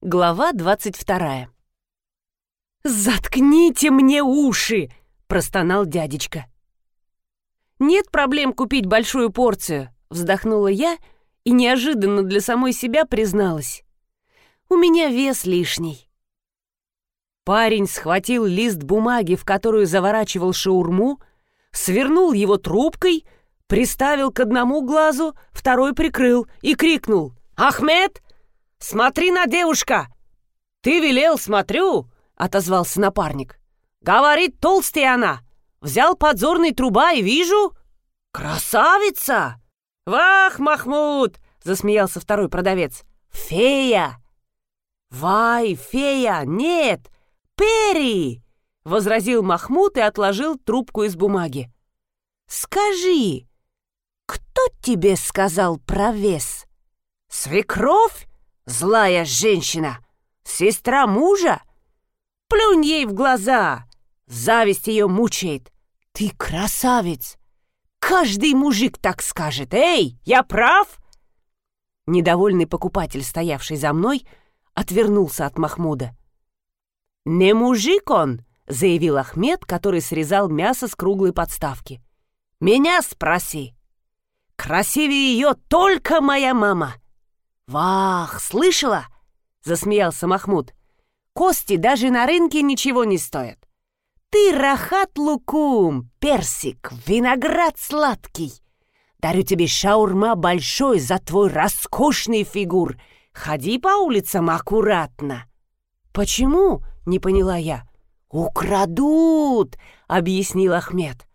Глава 22 «Заткните мне уши!» — простонал дядечка. «Нет проблем купить большую порцию», — вздохнула я и неожиданно для самой себя призналась. «У меня вес лишний». Парень схватил лист бумаги, в которую заворачивал шаурму, свернул его трубкой, приставил к одному глазу, второй прикрыл и крикнул «Ахмед, «Смотри на девушка!» «Ты велел, смотрю!» — отозвался напарник. «Говорит, толстая она! Взял подзорный труба и вижу... Красавица!» «Вах, Махмуд!» — засмеялся второй продавец. «Фея!» «Вай, фея! Нет! Перри!» — возразил Махмуд и отложил трубку из бумаги. «Скажи, кто тебе сказал про вес? Свекровь Злая женщина! Сестра мужа? Плюнь ей в глаза! Зависть ее мучает. Ты красавец! Каждый мужик так скажет. Эй, я прав? Недовольный покупатель, стоявший за мной, отвернулся от Махмуда. «Не мужик он!» — заявил Ахмед, который срезал мясо с круглой подставки. «Меня спроси! Красивее ее только моя мама!» «Вах, слышала?» — засмеялся Махмуд. «Кости даже на рынке ничего не стоят. Ты рахат лукум, персик, виноград сладкий. Дарю тебе шаурма большой за твой роскошный фигур. Ходи по улицам аккуратно». «Почему?» — не поняла я. «Украдут!» — объяснил Ахмед.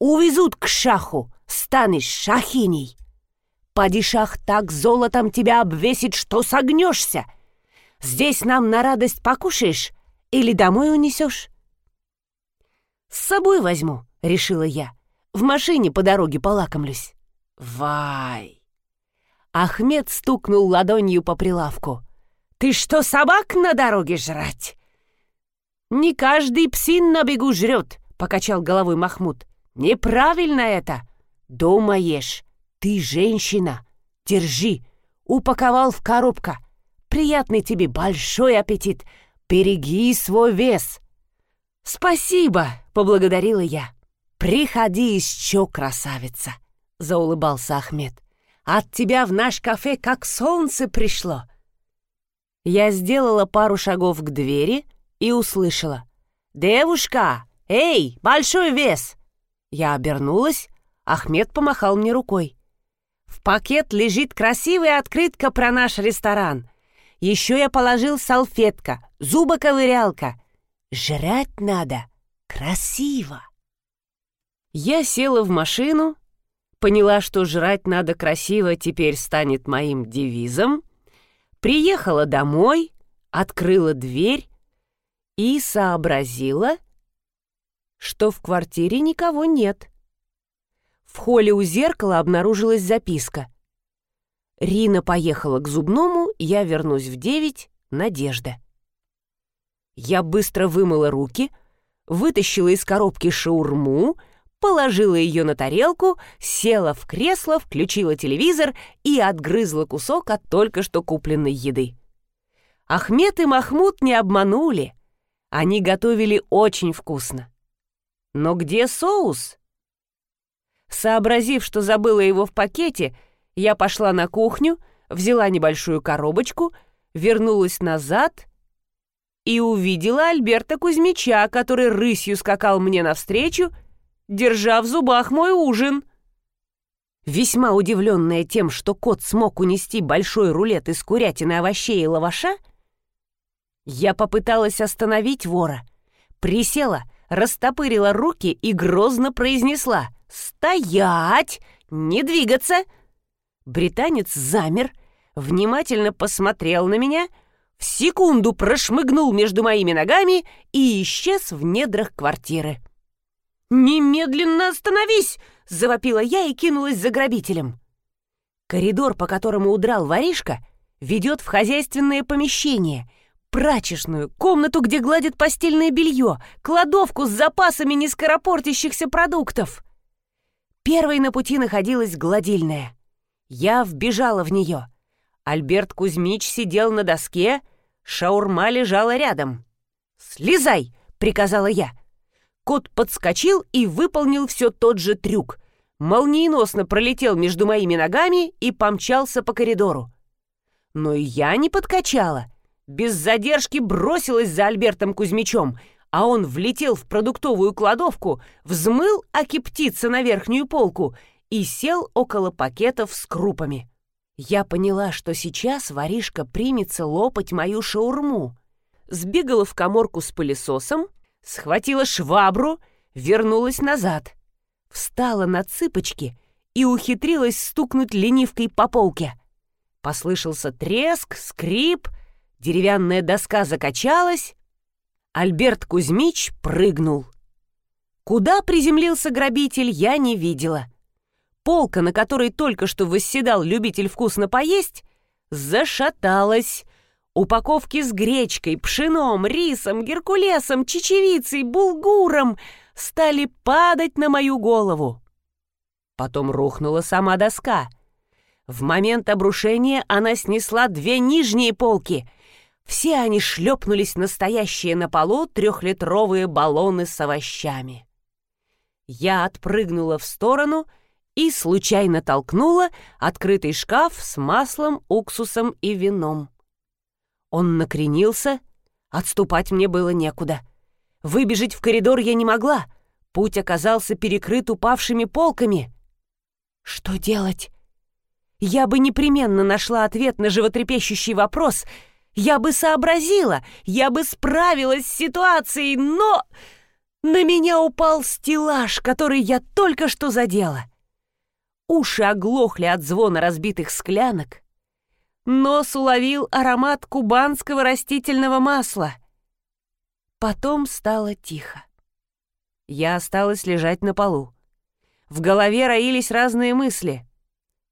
«Увезут к шаху, станешь шахиней. Падишах так золотом тебя обвесит, что согнешься. Здесь нам на радость покушаешь или домой унесешь?» «С собой возьму», — решила я. «В машине по дороге полакомлюсь». «Вай!» Ахмед стукнул ладонью по прилавку. «Ты что, собак на дороге жрать?» «Не каждый псин на бегу жрет», — покачал головой Махмуд. «Неправильно это. Дома ешь. «Ты женщина! Держи! Упаковал в коробка! Приятный тебе большой аппетит! Береги свой вес!» «Спасибо!» — поблагодарила я. «Приходи еще, красавица!» — заулыбался Ахмед. «От тебя в наш кафе как солнце пришло!» Я сделала пару шагов к двери и услышала. «Девушка! Эй, большой вес!» Я обернулась, Ахмед помахал мне рукой. В пакет лежит красивая открытка про наш ресторан. Еще я положил салфетка, зубоковырялка. Жрать надо красиво. Я села в машину, поняла, что жрать надо красиво теперь станет моим девизом, приехала домой, открыла дверь и сообразила, что в квартире никого нет. В холле у зеркала обнаружилась записка. «Рина поехала к зубному, я вернусь в девять. Надежда». Я быстро вымыла руки, вытащила из коробки шаурму, положила ее на тарелку, села в кресло, включила телевизор и отгрызла кусок от только что купленной еды. Ахмед и Махмуд не обманули. Они готовили очень вкусно. Но где соус? Сообразив, что забыла его в пакете, я пошла на кухню, взяла небольшую коробочку, вернулась назад и увидела Альберта Кузьмича, который рысью скакал мне навстречу, держа в зубах мой ужин. Весьма удивленная тем, что кот смог унести большой рулет из курятины, овощей и лаваша, я попыталась остановить вора, присела, растопырила руки и грозно произнесла — «Стоять! Не двигаться!» Британец замер, внимательно посмотрел на меня, в секунду прошмыгнул между моими ногами и исчез в недрах квартиры. «Немедленно остановись!» — завопила я и кинулась за грабителем. Коридор, по которому удрал воришка, ведет в хозяйственное помещение, прачечную, комнату, где гладят постельное белье, кладовку с запасами нескоропортящихся продуктов. Первой на пути находилась гладильная. Я вбежала в нее. Альберт Кузьмич сидел на доске, шаурма лежала рядом. «Слезай!» — приказала я. Кот подскочил и выполнил все тот же трюк. Молниеносно пролетел между моими ногами и помчался по коридору. Но я не подкачала. Без задержки бросилась за Альбертом Кузьмичом, а он влетел в продуктовую кладовку, взмыл аки птица на верхнюю полку и сел около пакетов с крупами. Я поняла, что сейчас воришка примется лопать мою шаурму. Сбегала в коморку с пылесосом, схватила швабру, вернулась назад. Встала на цыпочки и ухитрилась стукнуть ленивкой по полке. Послышался треск, скрип, деревянная доска закачалась. Альберт Кузьмич прыгнул. Куда приземлился грабитель, я не видела. Полка, на которой только что восседал любитель вкусно поесть, зашаталась. Упаковки с гречкой, пшеном, рисом, геркулесом, чечевицей, булгуром стали падать на мою голову. Потом рухнула сама доска. В момент обрушения она снесла две нижние полки. Все они шлепнулись настоящие на полу трехлитровые баллоны с овощами. Я отпрыгнула в сторону и случайно толкнула открытый шкаф с маслом, уксусом и вином. Он накренился, отступать мне было некуда. Выбежать в коридор я не могла. Путь оказался перекрыт упавшими полками. Что делать? Я бы непременно нашла ответ на животрепещущий вопрос. Я бы сообразила, я бы справилась с ситуацией, но... На меня упал стеллаж, который я только что задела. Уши оглохли от звона разбитых склянок. Нос уловил аромат кубанского растительного масла. Потом стало тихо. Я осталась лежать на полу. В голове роились разные мысли.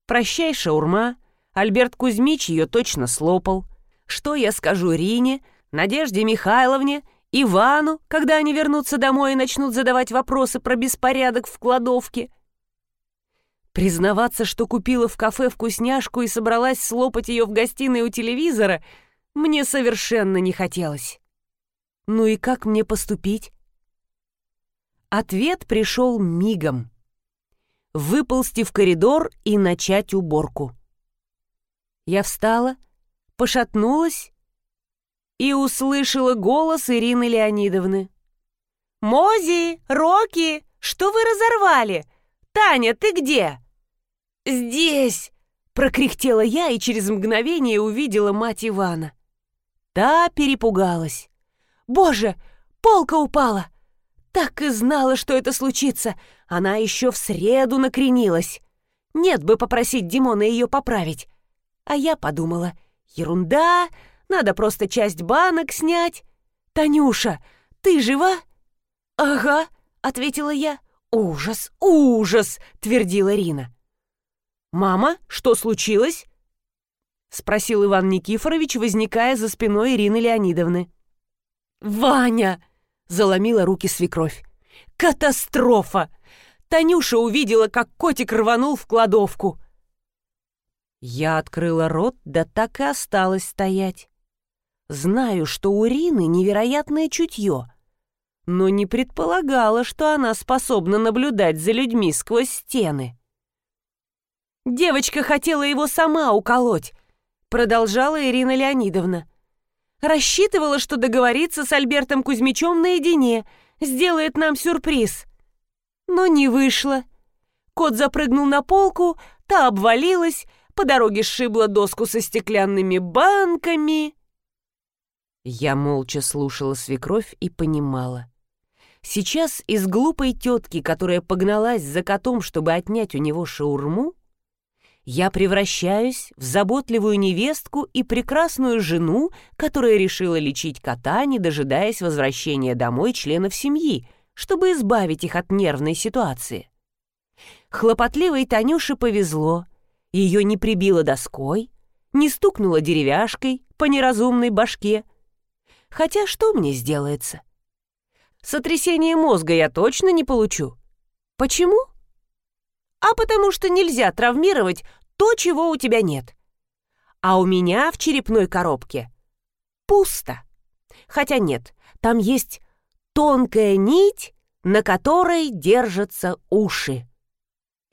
«Прощай, шаурма», Альберт Кузьмич ее точно слопал. Что я скажу Рине, Надежде Михайловне, Ивану, когда они вернутся домой и начнут задавать вопросы про беспорядок в кладовке? Признаваться, что купила в кафе вкусняшку и собралась слопать ее в гостиной у телевизора, мне совершенно не хотелось. Ну и как мне поступить? Ответ пришел мигом. Выползти в коридор и начать уборку. Я встала, пошатнулась и услышала голос Ирины Леонидовны. «Мози! Роки! Что вы разорвали? Таня, ты где?» «Здесь!» — прокряхтела я и через мгновение увидела мать Ивана. Та перепугалась. «Боже, полка упала!» Так и знала, что это случится. Она еще в среду накренилась. Нет бы попросить Димона ее поправить. А я подумала, ерунда, надо просто часть банок снять. «Танюша, ты жива?» «Ага», — ответила я. «Ужас, ужас!» — твердила Рина. «Мама, что случилось?» — спросил Иван Никифорович, возникая за спиной Ирины Леонидовны. «Ваня!» — заломила руки свекровь. «Катастрофа! Танюша увидела, как котик рванул в кладовку». Я открыла рот, да так и осталась стоять. Знаю, что у Рины невероятное чутье, но не предполагала, что она способна наблюдать за людьми сквозь стены. Девочка хотела его сама уколоть, продолжала Ирина Леонидовна. Рассчитывала, что договорится с Альбертом Кузьмичем наедине, сделает нам сюрприз. Но не вышло. Кот запрыгнул на полку, та обвалилась, по дороге сшибла доску со стеклянными банками. Я молча слушала свекровь и понимала. Сейчас из глупой тетки, которая погналась за котом, чтобы отнять у него шаурму, я превращаюсь в заботливую невестку и прекрасную жену, которая решила лечить кота, не дожидаясь возвращения домой членов семьи, чтобы избавить их от нервной ситуации. Хлопотливой Танюше повезло. Ее не прибило доской, не стукнуло деревяшкой по неразумной башке. Хотя что мне сделается? Сотрясение мозга я точно не получу. Почему? а потому что нельзя травмировать то, чего у тебя нет. А у меня в черепной коробке пусто. Хотя нет, там есть тонкая нить, на которой держатся уши.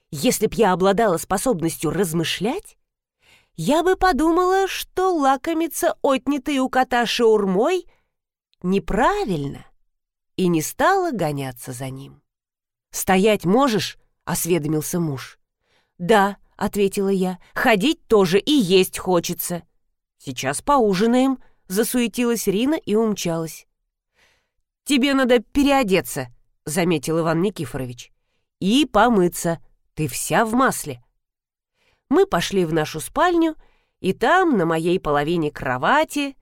Если б я обладала способностью размышлять, я бы подумала, что лакомиться отнятой у кота шаурмой неправильно и не стала гоняться за ним. «Стоять можешь?» — осведомился муж. «Да», — ответила я, — «ходить тоже и есть хочется». «Сейчас поужинаем», — засуетилась Рина и умчалась. «Тебе надо переодеться», — заметил Иван Никифорович. «И помыться. Ты вся в масле». Мы пошли в нашу спальню, и там, на моей половине кровати,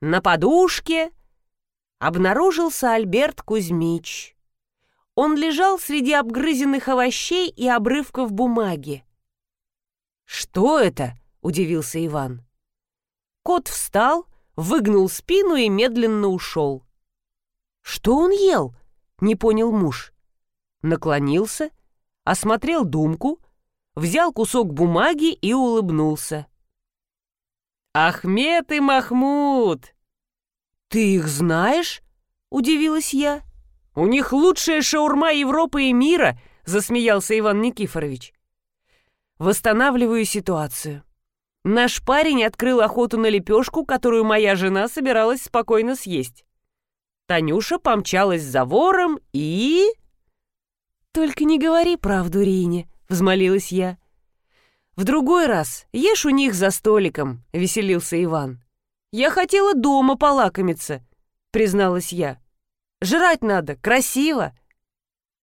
на подушке, обнаружился Альберт Кузьмич. Он лежал среди обгрызенных овощей и обрывков бумаги. «Что это?» — удивился Иван. Кот встал, выгнул спину и медленно ушел. «Что он ел?» — не понял муж. Наклонился, осмотрел думку, взял кусок бумаги и улыбнулся. «Ахмед и Махмуд!» «Ты их знаешь?» — удивилась я. «У них лучшая шаурма Европы и мира!» — засмеялся Иван Никифорович. Восстанавливаю ситуацию. Наш парень открыл охоту на лепешку, которую моя жена собиралась спокойно съесть. Танюша помчалась за вором и... «Только не говори правду Рине», — взмолилась я. «В другой раз ешь у них за столиком», — веселился Иван. «Я хотела дома полакомиться», — призналась я. «Жрать надо, красиво».